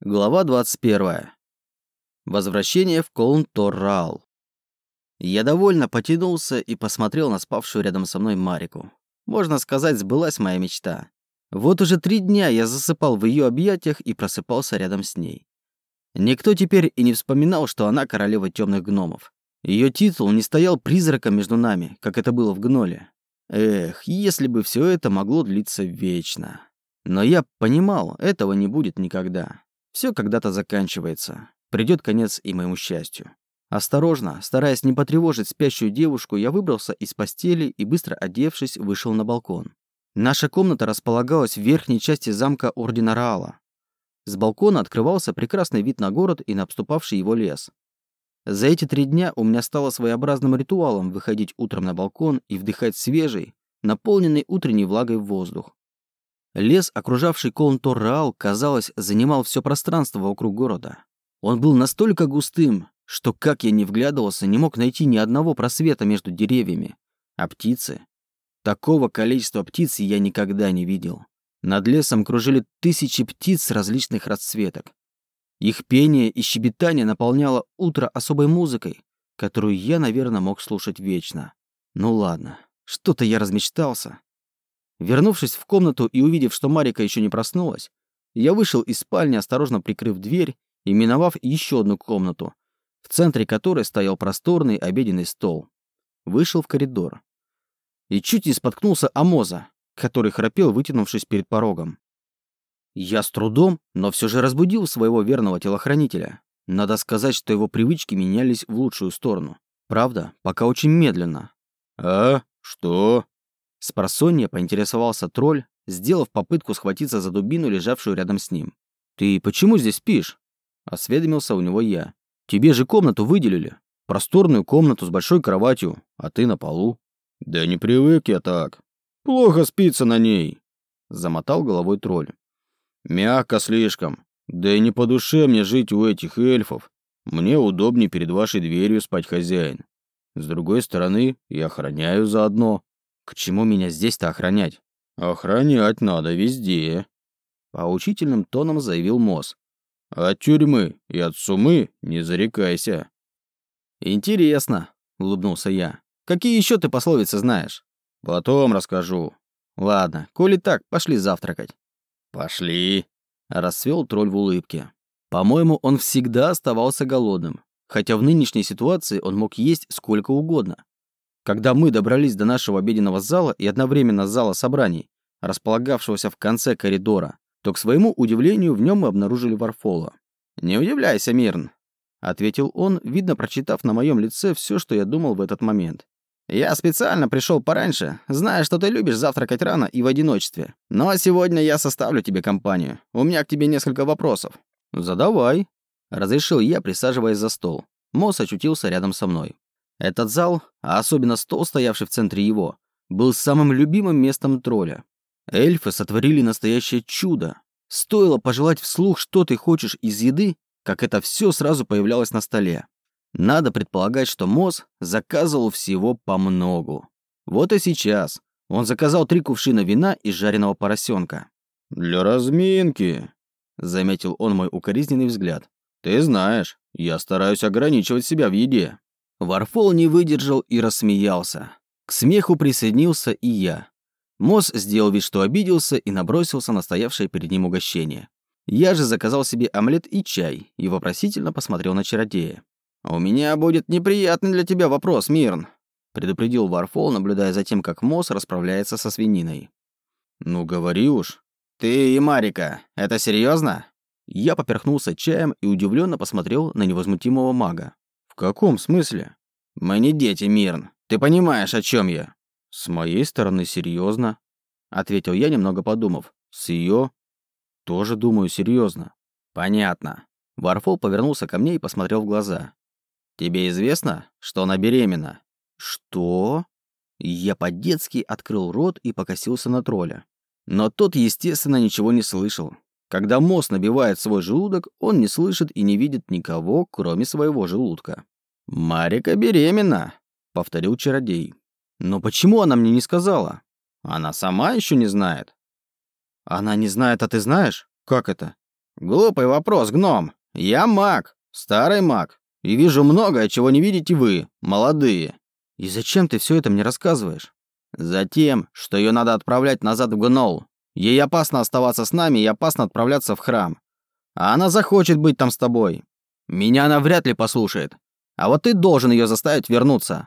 Глава 21. Возвращение в Колн-Торрал. Я довольно потянулся и посмотрел на спавшую рядом со мной Марику. Можно сказать, сбылась моя мечта. Вот уже три дня я засыпал в ее объятиях и просыпался рядом с ней. Никто теперь и не вспоминал, что она королева темных гномов. Ее титул не стоял призраком между нами, как это было в Гноле. Эх, если бы все это могло длиться вечно. Но я понимал, этого не будет никогда. Все когда-то заканчивается. Придет конец и моему счастью. Осторожно, стараясь не потревожить спящую девушку, я выбрался из постели и, быстро одевшись, вышел на балкон. Наша комната располагалась в верхней части замка Ордена Раала. С балкона открывался прекрасный вид на город и на обступавший его лес. За эти три дня у меня стало своеобразным ритуалом выходить утром на балкон и вдыхать свежий, наполненный утренней влагой воздух. Лес, окружавший Колн-Торраал, казалось, занимал все пространство вокруг города. Он был настолько густым, что, как я не вглядывался, не мог найти ни одного просвета между деревьями. А птицы? Такого количества птиц я никогда не видел. Над лесом кружили тысячи птиц различных расцветок. Их пение и щебетание наполняло утро особой музыкой, которую я, наверное, мог слушать вечно. Ну ладно, что-то я размечтался. Вернувшись в комнату и увидев, что Марика еще не проснулась, я вышел из спальни, осторожно прикрыв дверь и миновав еще одну комнату, в центре которой стоял просторный обеденный стол. Вышел в коридор. И чуть не споткнулся о Моза, который храпел, вытянувшись перед порогом. Я с трудом, но все же разбудил своего верного телохранителя. Надо сказать, что его привычки менялись в лучшую сторону. Правда, пока очень медленно. «А? Что?» С просонья поинтересовался тролль, сделав попытку схватиться за дубину, лежавшую рядом с ним. «Ты почему здесь спишь?» Осведомился у него я. «Тебе же комнату выделили. Просторную комнату с большой кроватью, а ты на полу». «Да не привык я так. Плохо спится на ней», — замотал головой тролль. «Мягко слишком. Да и не по душе мне жить у этих эльфов. Мне удобнее перед вашей дверью спать хозяин. С другой стороны, я охраняю заодно. К чему меня здесь-то охранять? Охранять надо везде. Поучительным тоном заявил Мосс. От тюрьмы и от сумы не зарекайся. Интересно, улыбнулся я. Какие еще ты пословицы знаешь? Потом расскажу. Ладно, коли так, пошли завтракать. Пошли. Расцвел тролль в улыбке. По-моему, он всегда оставался голодным, хотя в нынешней ситуации он мог есть сколько угодно. Когда мы добрались до нашего обеденного зала и одновременно зала собраний, располагавшегося в конце коридора, то, к своему удивлению, в нем мы обнаружили Варфола. «Не удивляйся, Мирн», — ответил он, видно, прочитав на моем лице все, что я думал в этот момент. «Я специально пришел пораньше, зная, что ты любишь завтракать рано и в одиночестве. Но сегодня я составлю тебе компанию. У меня к тебе несколько вопросов». «Задавай», — разрешил я, присаживаясь за стол. Мосс очутился рядом со мной. Этот зал, а особенно стол, стоявший в центре его, был самым любимым местом тролля. Эльфы сотворили настоящее чудо. Стоило пожелать вслух, что ты хочешь из еды, как это все сразу появлялось на столе. Надо предполагать, что Мосс заказывал всего по многу. Вот и сейчас он заказал три кувшина вина и жареного поросенка. «Для разминки», — заметил он мой укоризненный взгляд. «Ты знаешь, я стараюсь ограничивать себя в еде». Варфол не выдержал и рассмеялся. К смеху присоединился и я. Мосс сделал вид, что обиделся и набросился на стоявшее перед ним угощение. Я же заказал себе омлет и чай и вопросительно посмотрел на чародея. «У меня будет неприятный для тебя вопрос, Мирн», предупредил Варфол, наблюдая за тем, как Мосс расправляется со свининой. «Ну, говори уж». «Ты и Марика, это серьезно? Я поперхнулся чаем и удивленно посмотрел на невозмутимого мага каком смысле? Мы не дети, Мирн. Ты понимаешь, о чем я? С моей стороны серьезно, ответил я, немного подумав. С ее тоже думаю серьезно. Понятно. Варфол повернулся ко мне и посмотрел в глаза. Тебе известно, что она беременна? Что? Я по-детски открыл рот и покосился на тролля. Но тот, естественно, ничего не слышал. Когда мозг набивает свой желудок, он не слышит и не видит никого, кроме своего желудка. «Марика беременна», — повторил чародей. «Но почему она мне не сказала? Она сама еще не знает». «Она не знает, а ты знаешь? Как это?» Глупый вопрос, гном. Я маг, старый маг, и вижу многое, чего не видите вы, молодые. И зачем ты все это мне рассказываешь? Затем, что ее надо отправлять назад в Гнол. Ей опасно оставаться с нами и опасно отправляться в храм. А она захочет быть там с тобой. Меня она вряд ли послушает. А вот ты должен ее заставить вернуться.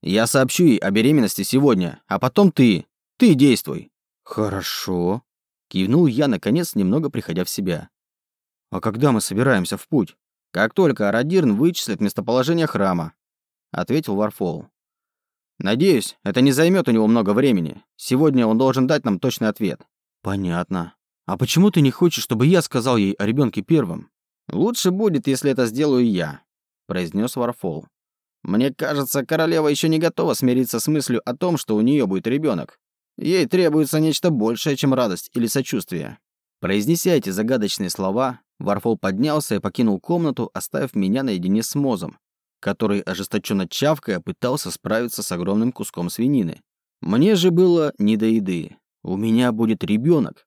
Я сообщу ей о беременности сегодня, а потом ты. Ты действуй. Хорошо. Кивнул я, наконец, немного приходя в себя. А когда мы собираемся в путь? Как только Арадирн вычислит местоположение храма, ответил Варфол. Надеюсь, это не займет у него много времени. Сегодня он должен дать нам точный ответ. Понятно. А почему ты не хочешь, чтобы я сказал ей о ребенке первым? Лучше будет, если это сделаю я, произнес Варфол. Мне кажется, королева еще не готова смириться с мыслью о том, что у нее будет ребенок. Ей требуется нечто большее, чем радость или сочувствие. Произнеся эти загадочные слова, Варфол поднялся и покинул комнату, оставив меня наедине с Мозом, который, ожесточенно чавкая, пытался справиться с огромным куском свинины. Мне же было не до еды. У меня будет ребенок.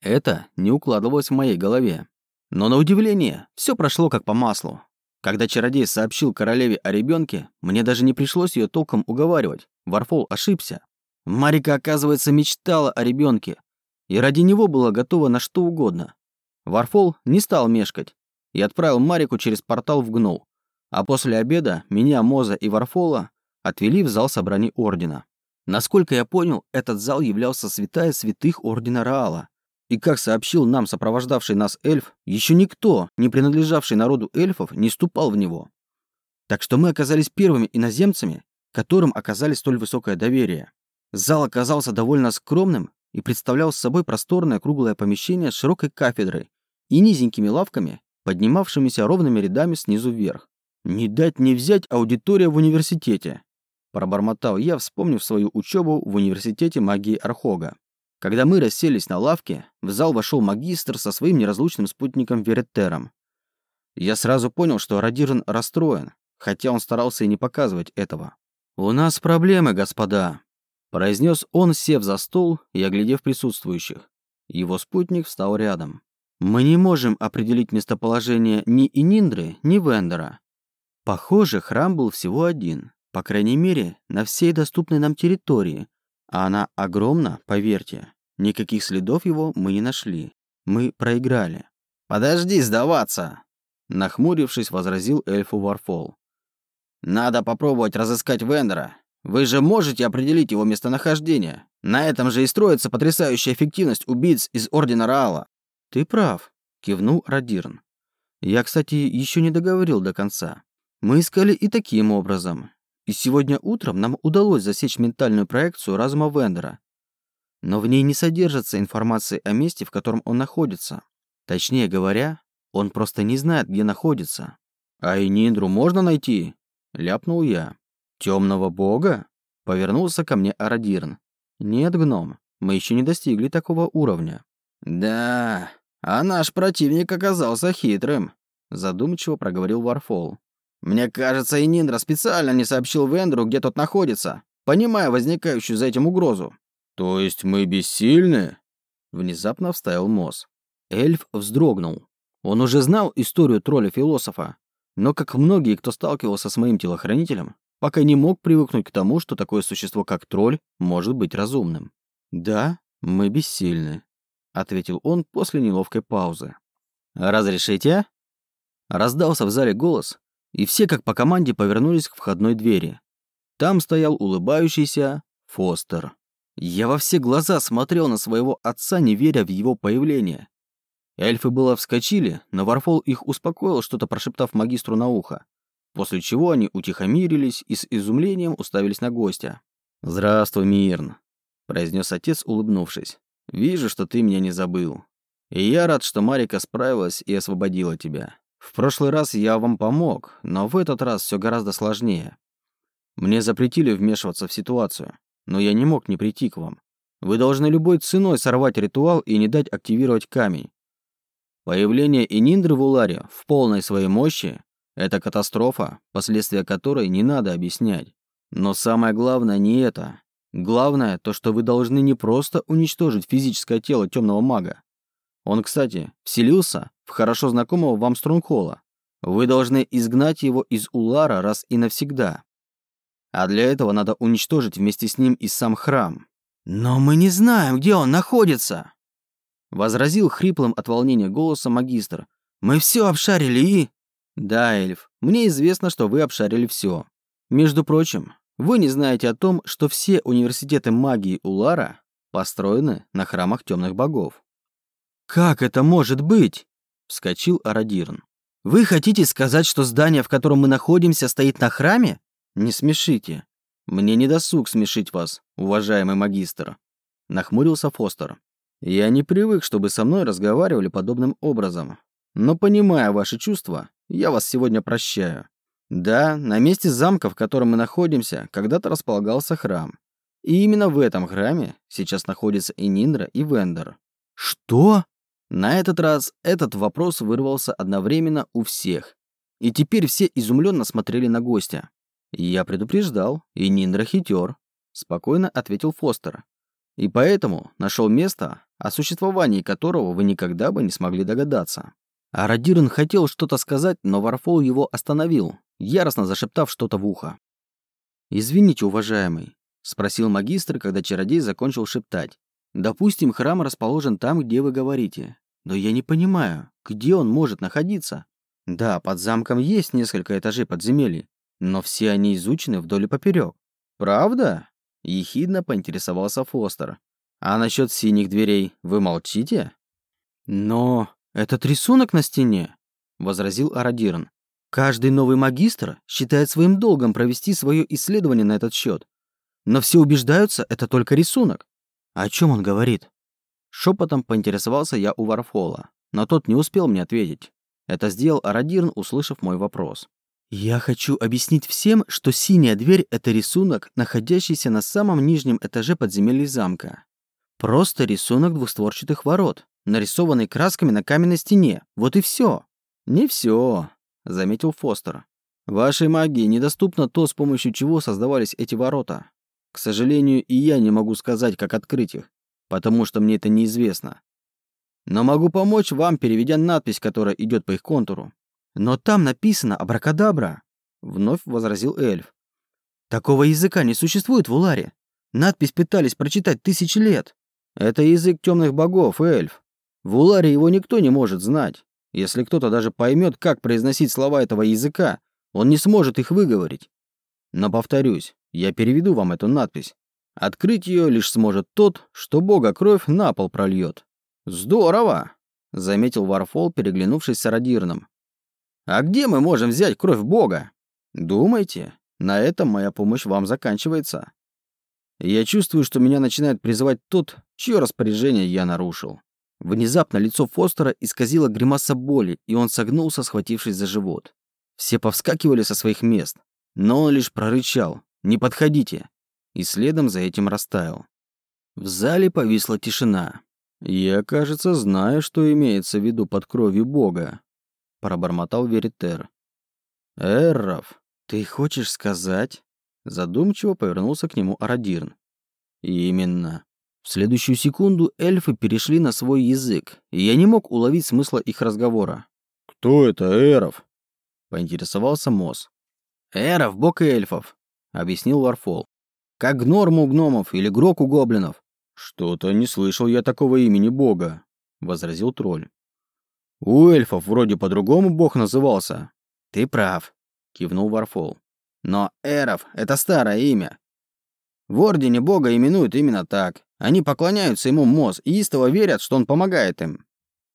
Это не укладывалось в моей голове. Но на удивление, все прошло как по маслу. Когда чародей сообщил королеве о ребенке, мне даже не пришлось ее толком уговаривать. Варфол ошибся. Марика, оказывается, мечтала о ребенке, и ради него была готова на что угодно. Варфол не стал мешкать и отправил Марику через портал в Гнол. А после обеда меня, Моза и Варфола отвели в зал собраний Ордена. Насколько я понял, этот зал являлся святая святых Ордена Раала. И как сообщил нам сопровождавший нас эльф, еще никто, не принадлежавший народу эльфов, не ступал в него. Так что мы оказались первыми иноземцами, которым оказали столь высокое доверие. Зал оказался довольно скромным и представлял собой просторное круглое помещение с широкой кафедрой и низенькими лавками, поднимавшимися ровными рядами снизу вверх. «Не дать не взять аудитория в университете», пробормотал я, вспомнив свою учебу в университете магии Архога. Когда мы расселись на лавке, в зал вошел магистр со своим неразлучным спутником Вереттером. Я сразу понял, что Радирн расстроен, хотя он старался и не показывать этого. «У нас проблемы, господа», – произнес он, сев за стол и оглядев присутствующих. Его спутник встал рядом. «Мы не можем определить местоположение ни Ининдры, ни Вендера. Похоже, храм был всего один, по крайней мере, на всей доступной нам территории, а она огромна, поверьте. Никаких следов его мы не нашли. Мы проиграли. «Подожди сдаваться!» Нахмурившись, возразил эльфу Варфол. «Надо попробовать разыскать Вендера. Вы же можете определить его местонахождение. На этом же и строится потрясающая эффективность убийц из Ордена Раала». «Ты прав», — кивнул Радирн. «Я, кстати, еще не договорил до конца. Мы искали и таким образом. И сегодня утром нам удалось засечь ментальную проекцию разума Вендера. Но в ней не содержится информации о месте, в котором он находится. Точнее говоря, он просто не знает, где находится. «А и Ниндру можно найти?» – ляпнул я. «Темного бога?» – повернулся ко мне Арадирн. «Нет, гном, мы еще не достигли такого уровня». «Да, а наш противник оказался хитрым», – задумчиво проговорил Варфол. Мне кажется, и Ниндра специально не сообщил Вендру, где тот находится, понимая возникающую за этим угрозу. То есть мы бессильны? Внезапно вставил Мосс. Эльф вздрогнул. Он уже знал историю тролля-философа, но, как многие, кто сталкивался с моим телохранителем, пока не мог привыкнуть к тому, что такое существо, как тролль, может быть разумным. «Да, мы бессильны», — ответил он после неловкой паузы. «Разрешите?» Раздался в зале голос, и все как по команде повернулись к входной двери. Там стоял улыбающийся Фостер. Я во все глаза смотрел на своего отца, не веря в его появление. Эльфы было вскочили, но Варфол их успокоил, что-то прошептав магистру на ухо, после чего они утихомирились и с изумлением уставились на гостя. «Здравствуй, Мирн», — произнес отец, улыбнувшись. «Вижу, что ты меня не забыл. И я рад, что Марика справилась и освободила тебя. В прошлый раз я вам помог, но в этот раз все гораздо сложнее. Мне запретили вмешиваться в ситуацию, но я не мог не прийти к вам. Вы должны любой ценой сорвать ритуал и не дать активировать камень. Появление Ининдры в Уларе в полной своей мощи – это катастрофа, последствия которой не надо объяснять. Но самое главное не это. Главное то, что вы должны не просто уничтожить физическое тело темного мага. Он, кстати, вселился в хорошо знакомого вам Струнгхолла. Вы должны изгнать его из Улара раз и навсегда. А для этого надо уничтожить вместе с ним и сам храм. Но мы не знаем, где он находится, возразил хриплым от волнения голосом магистр. Мы все обшарили и Да, эльф, мне известно, что вы обшарили все. Между прочим, вы не знаете о том, что все университеты магии Улара построены на храмах темных богов. Как это может быть? Вскочил Арадирн. Вы хотите сказать, что здание, в котором мы находимся, стоит на храме? Не смешите. Мне не досуг смешить вас, уважаемый магистр. Нахмурился Фостер. Я не привык, чтобы со мной разговаривали подобным образом. Но понимая ваши чувства, я вас сегодня прощаю. Да, на месте замка, в котором мы находимся, когда-то располагался храм. И именно в этом храме сейчас находятся и Ниндра, и Вендер. Что? На этот раз этот вопрос вырвался одновременно у всех. И теперь все изумленно смотрели на гостя. «Я предупреждал, и Ниндра хитер», — спокойно ответил Фостер. «И поэтому нашел место, о существовании которого вы никогда бы не смогли догадаться». А Радирн хотел что-то сказать, но Варфол его остановил, яростно зашептав что-то в ухо. «Извините, уважаемый», — спросил магистр, когда чародей закончил шептать. Допустим, храм расположен там, где вы говорите. Но я не понимаю, где он может находиться? Да, под замком есть несколько этажей подземелий, но все они изучены вдоль и поперек. Правда? Ехидно поинтересовался Фостер. А насчет синих дверей вы молчите? Но этот рисунок на стене, возразил Арадирн. Каждый новый магистр считает своим долгом провести свое исследование на этот счет. Но все убеждаются, это только рисунок. «О чем он говорит?» Шепотом поинтересовался я у Варфола, но тот не успел мне ответить. Это сделал Арадирн, услышав мой вопрос. «Я хочу объяснить всем, что синяя дверь — это рисунок, находящийся на самом нижнем этаже подземелья замка. Просто рисунок двухстворчатых ворот, нарисованный красками на каменной стене. Вот и все. «Не все, заметил Фостер. «Вашей магии недоступно то, с помощью чего создавались эти ворота. К сожалению, и я не могу сказать, как открыть их, потому что мне это неизвестно. Но могу помочь вам, переведя надпись, которая идет по их контуру. Но там написано «Абракадабра», — вновь возразил эльф. Такого языка не существует в Уларе. Надпись пытались прочитать тысячи лет. Это язык темных богов, эльф. В Уларе его никто не может знать. Если кто-то даже поймет, как произносить слова этого языка, он не сможет их выговорить. Но повторюсь, я переведу вам эту надпись. Открыть ее лишь сможет тот, что бога кровь на пол прольет. Здорово, заметил Варфол, переглянувшись с Радирном. А где мы можем взять кровь бога? Думайте, на этом моя помощь вам заканчивается. Я чувствую, что меня начинает призывать тот, чье распоряжение я нарушил. Внезапно лицо Фостера исказило гримаса боли, и он согнулся, схватившись за живот. Все повскакивали со своих мест, но он лишь прорычал, не подходите!» И следом за этим растаял. В зале повисла тишина. «Я, кажется, знаю, что имеется в виду под кровью Бога», — пробормотал Веритер. «Эрров, ты хочешь сказать?» Задумчиво повернулся к нему Арадирн. «Именно. В следующую секунду эльфы перешли на свой язык, и я не мог уловить смысла их разговора. «Кто это, Эров?» — поинтересовался Мос. «Эров — бог эльфов объяснил Варфол. Как гнорм у гномов или грок у гоблинов. Что-то не слышал я такого имени бога, возразил тролль. У эльфов вроде по-другому бог назывался. Ты прав, кивнул Варфол. Но Эров — это старое имя. В Ордене Бога именуют именно так. Они поклоняются ему Моз и истово верят, что он помогает им.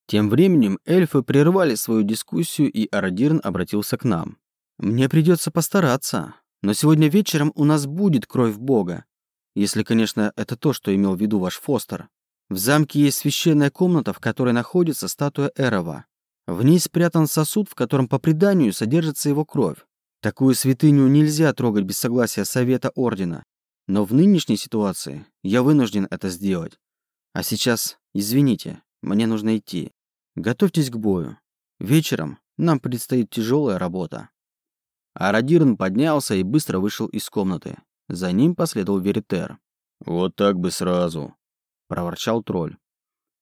Тем временем эльфы прервали свою дискуссию, и Арадирн обратился к нам. «Мне придется постараться. Но сегодня вечером у нас будет кровь Бога. Если, конечно, это то, что имел в виду ваш Фостер. В замке есть священная комната, в которой находится статуя Эрова. В ней спрятан сосуд, в котором по преданию содержится его кровь. Такую святыню нельзя трогать без согласия Совета Ордена. Но в нынешней ситуации я вынужден это сделать. А сейчас, извините, мне нужно идти. Готовьтесь к бою. Вечером нам предстоит тяжелая работа. Арадирн поднялся и быстро вышел из комнаты. За ним последовал Веритер. «Вот так бы сразу», — проворчал тролль.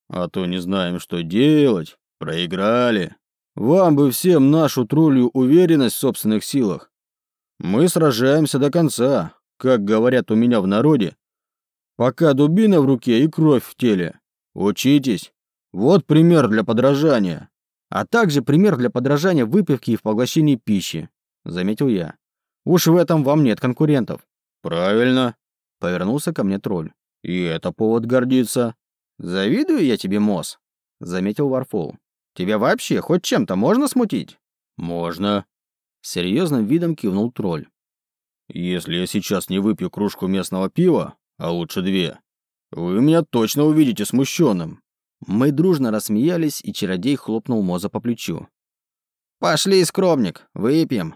«А то не знаем, что делать. Проиграли. Вам бы всем нашу троллью уверенность в собственных силах. Мы сражаемся до конца, как говорят у меня в народе. Пока дубина в руке и кровь в теле. Учитесь. Вот пример для подражания. А также пример для подражания выпивки и в поглощении пищи, заметил я. Уж в этом вам нет конкурентов. Правильно. Повернулся ко мне тролль. И это повод гордиться. Завидую я тебе, Мосс, заметил Варфол. Тебя вообще хоть чем-то можно смутить? Можно. Серьезным видом кивнул тролль. Если я сейчас не выпью кружку местного пива, а лучше две, вы меня точно увидите смущенным. Мы дружно рассмеялись, и чародей хлопнул Моза по плечу. «Пошли, скромник, выпьем!»